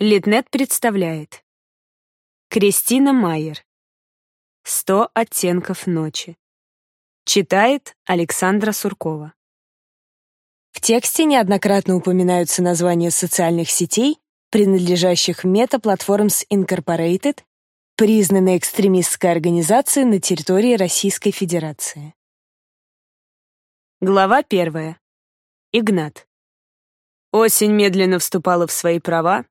Литнет представляет. Кристина Майер. «Сто оттенков ночи». Читает Александра Суркова. В тексте неоднократно упоминаются названия социальных сетей, принадлежащих Meta Platforms Incorporated, признанной экстремистской организацией на территории Российской Федерации. Глава первая. Игнат. Осень медленно вступала в свои права.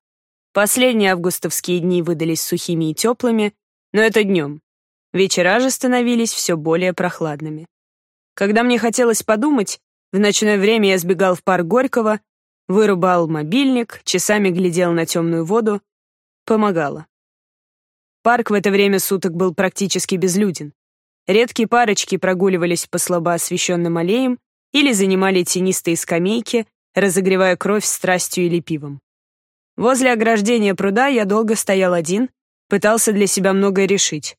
Последние августовские дни выдались сухими и теплыми, но это днем. Вечера же становились все более прохладными. Когда мне хотелось подумать, в ночное время я сбегал в парк Горького, вырубал мобильник, часами глядел на темную воду. Помогало. Парк в это время суток был практически безлюден. Редкие парочки прогуливались по слабо освещенным аллеям или занимали тенистые скамейки, разогревая кровь страстью или пивом. Возле ограждения пруда я долго стоял один, пытался для себя многое решить.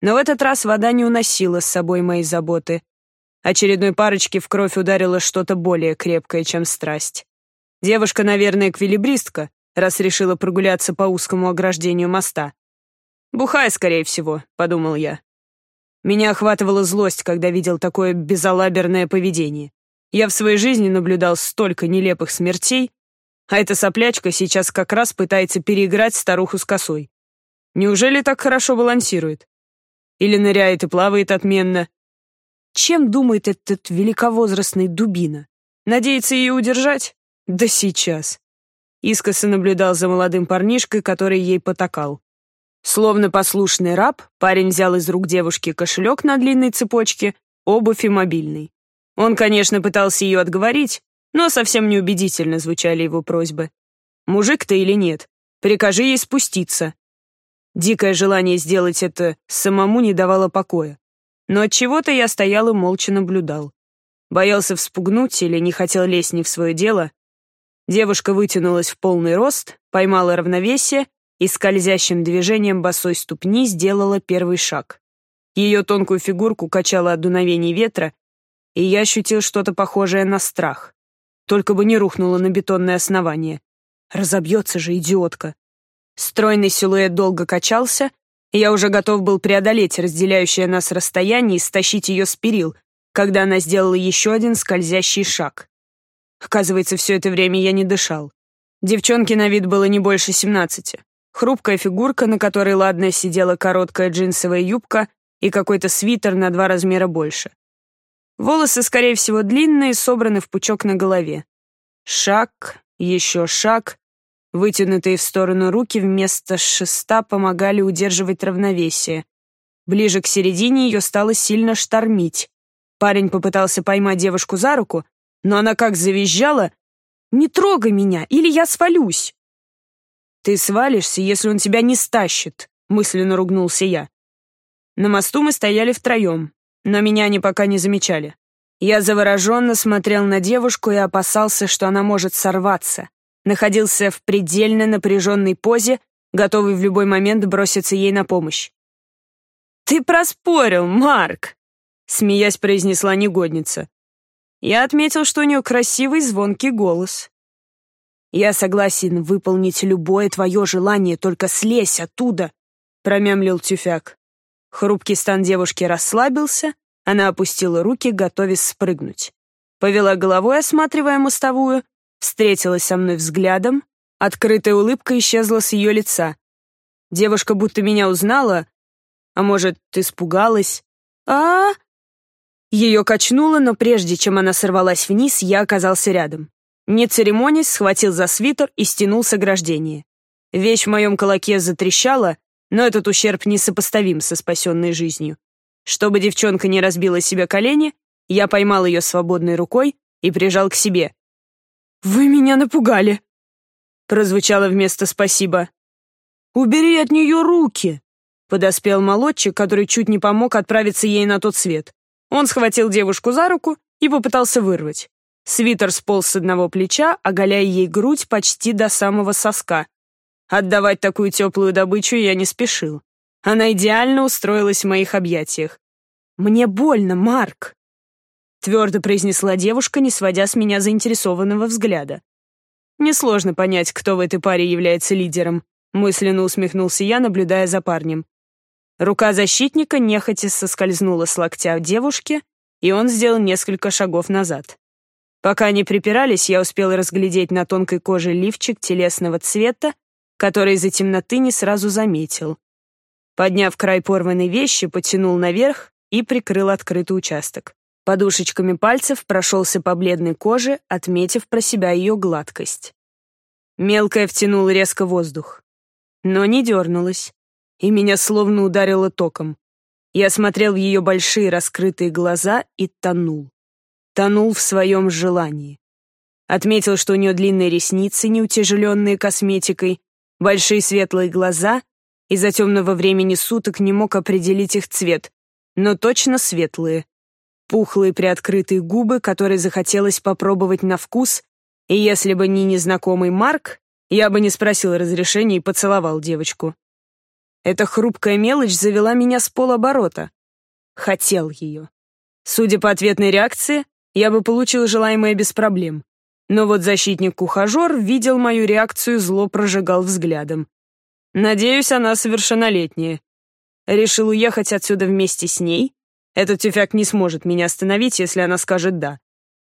Но в этот раз вода не уносила с собой мои заботы. Очередной парочке в кровь ударило что-то более крепкое, чем страсть. Девушка, наверное, эквилибристка, раз решила прогуляться по узкому ограждению моста. «Бухая, скорее всего», — подумал я. Меня охватывала злость, когда видел такое безалаберное поведение. Я в своей жизни наблюдал столько нелепых смертей, а эта соплячка сейчас как раз пытается переиграть старуху с косой. Неужели так хорошо балансирует? Или ныряет и плавает отменно? Чем думает этот великовозрастный дубина? Надеется ее удержать? Да сейчас. Искоса наблюдал за молодым парнишкой, который ей потакал. Словно послушный раб, парень взял из рук девушки кошелек на длинной цепочке, обувь и мобильный. Он, конечно, пытался ее отговорить, но совсем неубедительно звучали его просьбы. «Мужик ты или нет? Прикажи ей спуститься». Дикое желание сделать это самому не давало покоя. Но от чего то я стоял и молча наблюдал. Боялся вспугнуть или не хотел лезть не в свое дело. Девушка вытянулась в полный рост, поймала равновесие и скользящим движением босой ступни сделала первый шаг. Ее тонкую фигурку качало от дуновений ветра, и я ощутил что-то похожее на страх. Только бы не рухнуло на бетонное основание. Разобьется же, идиотка. Стройный силуэт долго качался, и я уже готов был преодолеть разделяющее нас расстояние и стащить ее с перил, когда она сделала еще один скользящий шаг. Оказывается, все это время я не дышал. Девчонке на вид было не больше семнадцати. Хрупкая фигурка, на которой ладно сидела короткая джинсовая юбка и какой-то свитер на два размера больше. Волосы, скорее всего, длинные, собраны в пучок на голове. Шаг, еще шаг. Вытянутые в сторону руки вместо шеста помогали удерживать равновесие. Ближе к середине ее стало сильно штормить. Парень попытался поймать девушку за руку, но она как завизжала «Не трогай меня, или я свалюсь!» «Ты свалишься, если он тебя не стащит», — мысленно ругнулся я. На мосту мы стояли втроем но меня они пока не замечали. Я завороженно смотрел на девушку и опасался, что она может сорваться. Находился в предельно напряженной позе, готовый в любой момент броситься ей на помощь. «Ты проспорил, Марк!» — смеясь произнесла негодница. Я отметил, что у нее красивый звонкий голос. «Я согласен выполнить любое твое желание, только слезь оттуда!» — промямлил тюфяк. Хрупкий стан девушки расслабился, она опустила руки, готовясь спрыгнуть. Повела головой, осматривая мостовую, встретилась со мной взглядом, открытая улыбка исчезла с ее лица. Девушка будто меня узнала, а может, испугалась. а, -а, Ее качнуло, но прежде чем она сорвалась вниз, я оказался рядом. Не церемонясь, схватил за свитер и стянул с ограждения. Вещь в моем кулаке затрещала, но этот ущерб несопоставим со спасенной жизнью. Чтобы девчонка не разбила себе колени, я поймал ее свободной рукой и прижал к себе. «Вы меня напугали!» прозвучало вместо «спасибо». «Убери от нее руки!» подоспел молодчик, который чуть не помог отправиться ей на тот свет. Он схватил девушку за руку и попытался вырвать. Свитер сполз с одного плеча, оголяя ей грудь почти до самого соска. Отдавать такую теплую добычу я не спешил. Она идеально устроилась в моих объятиях. «Мне больно, Марк!» Твердо произнесла девушка, не сводя с меня заинтересованного взгляда. Несложно понять, кто в этой паре является лидером, мысленно усмехнулся я, наблюдая за парнем. Рука защитника нехотя соскользнула с локтя девушки, и он сделал несколько шагов назад. Пока они припирались, я успел разглядеть на тонкой коже лифчик телесного цвета, который из-за темноты не сразу заметил. Подняв край порванной вещи, потянул наверх и прикрыл открытый участок. Подушечками пальцев прошелся по бледной коже, отметив про себя ее гладкость. Мелкая втянула резко воздух, но не дернулась, и меня словно ударило током. Я смотрел в ее большие раскрытые глаза и тонул. Тонул в своем желании. Отметил, что у нее длинные ресницы, не утяжеленные косметикой, большие светлые глаза, из-за темного времени суток не мог определить их цвет, но точно светлые пухлые приоткрытые губы, которые захотелось попробовать на вкус, и если бы не незнакомый Марк, я бы не спросил разрешения и поцеловал девочку. Эта хрупкая мелочь завела меня с полоборота. Хотел ее. Судя по ответной реакции, я бы получил желаемое без проблем. Но вот защитник-ухажер видел мою реакцию, зло прожигал взглядом. Надеюсь, она совершеннолетняя. Решил уехать отсюда вместе с ней, этот тюфяк не сможет меня остановить, если она скажет «да».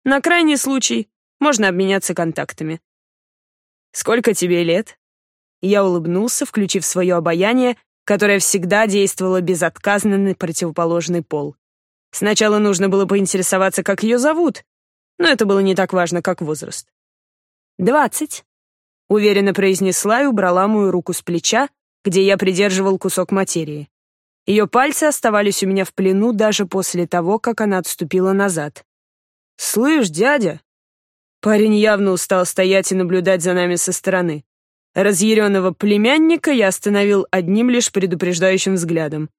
На крайний случай можно обменяться контактами. «Сколько тебе лет?» Я улыбнулся, включив свое обаяние, которое всегда действовало безотказно на противоположный пол. Сначала нужно было поинтересоваться, как ее зовут, но это было не так важно, как возраст. «Двадцать», — уверенно произнесла и убрала мою руку с плеча, где я придерживал кусок материи. Ее пальцы оставались у меня в плену даже после того, как она отступила назад. «Слышь, дядя!» Парень явно устал стоять и наблюдать за нами со стороны. Разъяренного племянника я остановил одним лишь предупреждающим взглядом.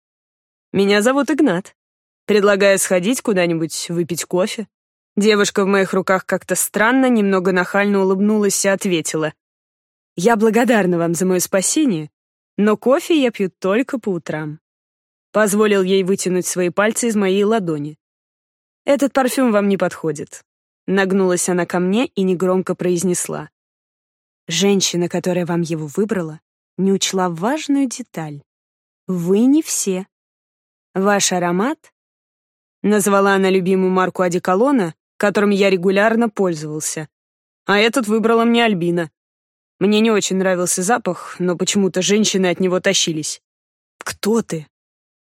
«Меня зовут Игнат. Предлагаю сходить куда-нибудь выпить кофе». Девушка в моих руках как-то странно, немного нахально улыбнулась и ответила. «Я благодарна вам за мое спасение, но кофе я пью только по утрам». Позволил ей вытянуть свои пальцы из моей ладони. «Этот парфюм вам не подходит». Нагнулась она ко мне и негромко произнесла. «Женщина, которая вам его выбрала, не учла важную деталь. Вы не все. Ваш аромат...» Назвала она любимую марку одеколона, которым я регулярно пользовался. А этот выбрала мне Альбина. Мне не очень нравился запах, но почему-то женщины от него тащились. «Кто ты?»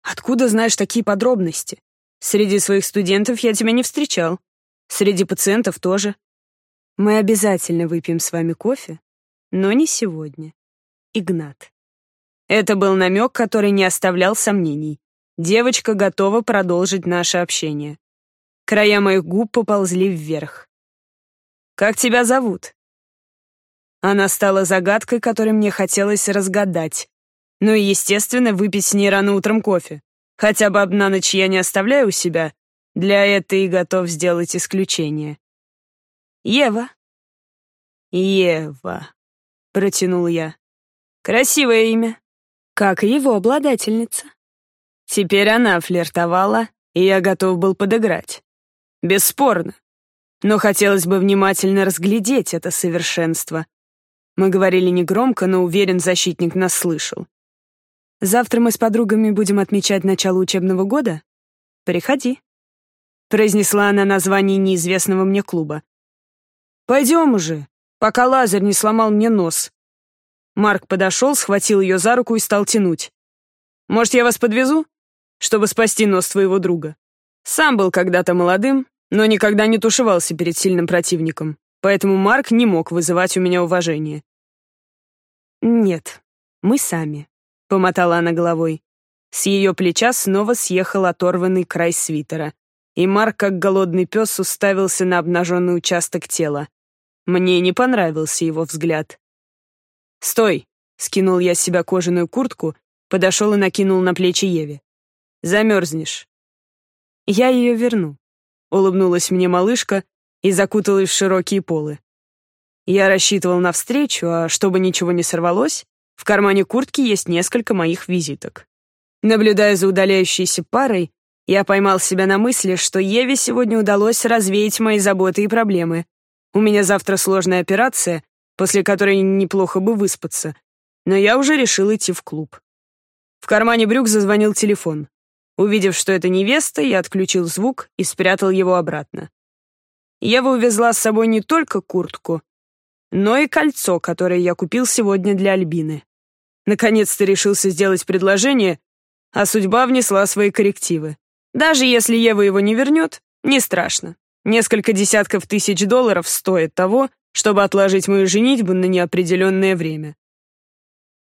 Откуда знаешь такие подробности? Среди своих студентов я тебя не встречал. Среди пациентов тоже. Мы обязательно выпьем с вами кофе, но не сегодня. Игнат. Это был намек, который не оставлял сомнений. Девочка готова продолжить наше общение. Края моих губ поползли вверх. «Как тебя зовут?» Она стала загадкой, которой мне хотелось разгадать, ну и, естественно, выпить с ней рано утром кофе. Хотя бы на ночь я не оставляю у себя. Для этого и готов сделать исключение. Ева. Ева, протянул я. Красивое имя. Как и его обладательница. Теперь она флиртовала, и я готов был подыграть. Бесспорно. Но хотелось бы внимательно разглядеть это совершенство. Мы говорили негромко, но уверен, защитник нас слышал. Завтра мы с подругами будем отмечать начало учебного года. Приходи», — произнесла она название неизвестного мне клуба. «Пойдем уже, пока Лазарь не сломал мне нос». Марк подошел, схватил ее за руку и стал тянуть. «Может, я вас подвезу, чтобы спасти нос твоего друга?» Сам был когда-то молодым, но никогда не тушевался перед сильным противником, поэтому Марк не мог вызывать у меня уважение. «Нет, мы сами», Помотала она головой. С ее плеча снова съехал оторванный край свитера, и Марк, как голодный пес, уставился на обнаженный участок тела. Мне не понравился его взгляд. «Стой!» — скинул я с себя кожаную куртку, подошел и накинул на плечи Еве. «Замерзнешь». «Я ее верну», — улыбнулась мне малышка и закуталась в широкие полы. Я рассчитывал на встречу, а чтобы ничего не сорвалось, в кармане куртки есть несколько моих визиток. Наблюдая за удаляющейся парой, я поймал себя на мысли, что Еве сегодня удалось развеять мои заботы и проблемы. У меня завтра сложная операция, после которой неплохо бы выспаться, но я уже решил идти в клуб. В кармане брюк зазвонил телефон. Увидев, что это невеста, я отключил звук и спрятал его обратно. Ева увезла с собой не только куртку, но и кольцо, которое я купил сегодня для Альбины. Наконец-то решился сделать предложение, а судьба внесла свои коррективы. Даже если Ева его не вернет, не страшно. Несколько десятков тысяч долларов стоит того, чтобы отложить мою женитьбу на неопределенное время.